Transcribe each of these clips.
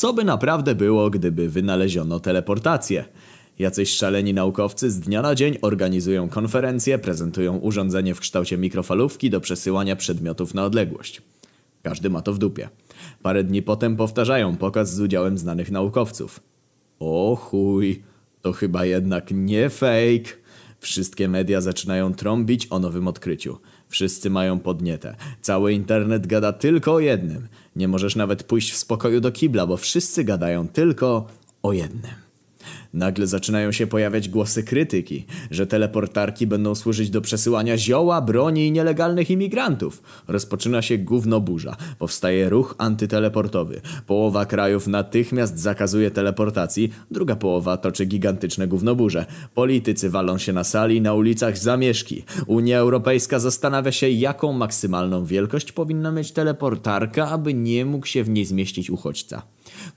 Co by naprawdę było, gdyby wynaleziono teleportację? Jacyś szaleni naukowcy z dnia na dzień organizują konferencje, prezentują urządzenie w kształcie mikrofalówki do przesyłania przedmiotów na odległość. Każdy ma to w dupie. Parę dni potem powtarzają pokaz z udziałem znanych naukowców. O chuj, to chyba jednak nie fake. Wszystkie media zaczynają trąbić o nowym odkryciu. Wszyscy mają podnietę. Cały internet gada tylko o jednym. Nie możesz nawet pójść w spokoju do kibla, bo wszyscy gadają tylko o jednym. Nagle zaczynają się pojawiać głosy krytyki, że teleportarki będą służyć do przesyłania zioła, broni i nielegalnych imigrantów. Rozpoczyna się gównoburza, powstaje ruch antyteleportowy. Połowa krajów natychmiast zakazuje teleportacji, druga połowa toczy gigantyczne gównoburze. Politycy walą się na sali, na ulicach zamieszki. Unia Europejska zastanawia się, jaką maksymalną wielkość powinna mieć teleportarka, aby nie mógł się w niej zmieścić uchodźca.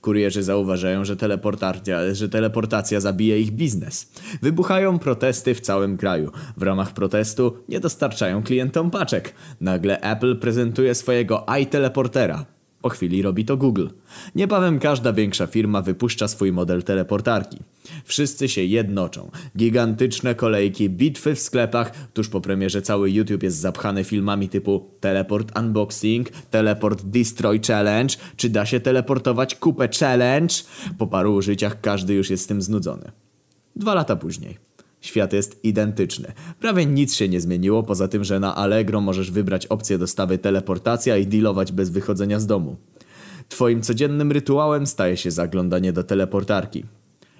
Kurierzy zauważają, że teleportacja, że teleportacja zabija ich biznes. Wybuchają protesty w całym kraju. W ramach protestu nie dostarczają klientom paczek. Nagle Apple prezentuje swojego iTeleportera. Po chwili robi to Google. Niebawem każda większa firma wypuszcza swój model teleportarki. Wszyscy się jednoczą. Gigantyczne kolejki, bitwy w sklepach. Tuż po premierze cały YouTube jest zapchany filmami typu Teleport Unboxing, Teleport Destroy Challenge, czy da się teleportować kupę Challenge? Po paru użyciach każdy już jest z tym znudzony. Dwa lata później. Świat jest identyczny. Prawie nic się nie zmieniło, poza tym, że na Allegro możesz wybrać opcję dostawy teleportacja i dealować bez wychodzenia z domu. Twoim codziennym rytuałem staje się zaglądanie do teleportarki.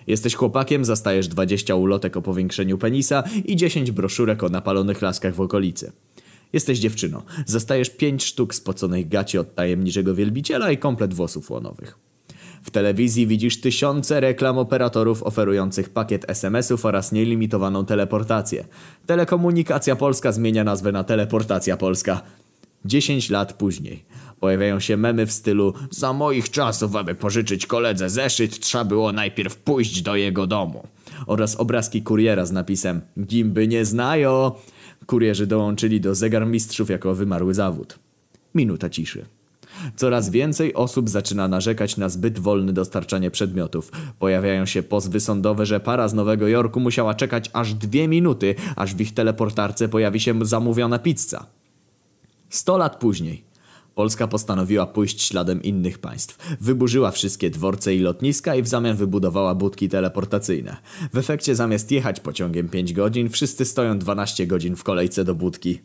Jesteś chłopakiem, zastajesz 20 ulotek o powiększeniu penisa i 10 broszurek o napalonych laskach w okolicy. Jesteś dziewczyną, zastajesz 5 sztuk spoconych gaci od tajemniczego wielbiciela i komplet włosów łonowych. Telewizji widzisz tysiące reklam operatorów oferujących pakiet SMS-ów oraz nielimitowaną teleportację. Telekomunikacja Polska zmienia nazwę na Teleportacja Polska. 10 lat później pojawiają się memy w stylu Za moich czasów, aby pożyczyć koledze zeszyt, trzeba było najpierw pójść do jego domu. Oraz obrazki kuriera z napisem Gimby nie znają. Kurierzy dołączyli do zegarmistrzów jako wymarły zawód. Minuta ciszy. Coraz więcej osób zaczyna narzekać na zbyt wolne dostarczanie przedmiotów. Pojawiają się pozwy sądowe, że para z Nowego Jorku musiała czekać aż dwie minuty, aż w ich teleportarce pojawi się zamówiona pizza. Sto lat później Polska postanowiła pójść śladem innych państw. Wyburzyła wszystkie dworce i lotniska i w zamian wybudowała budki teleportacyjne. W efekcie zamiast jechać pociągiem 5 godzin, wszyscy stoją 12 godzin w kolejce do budki.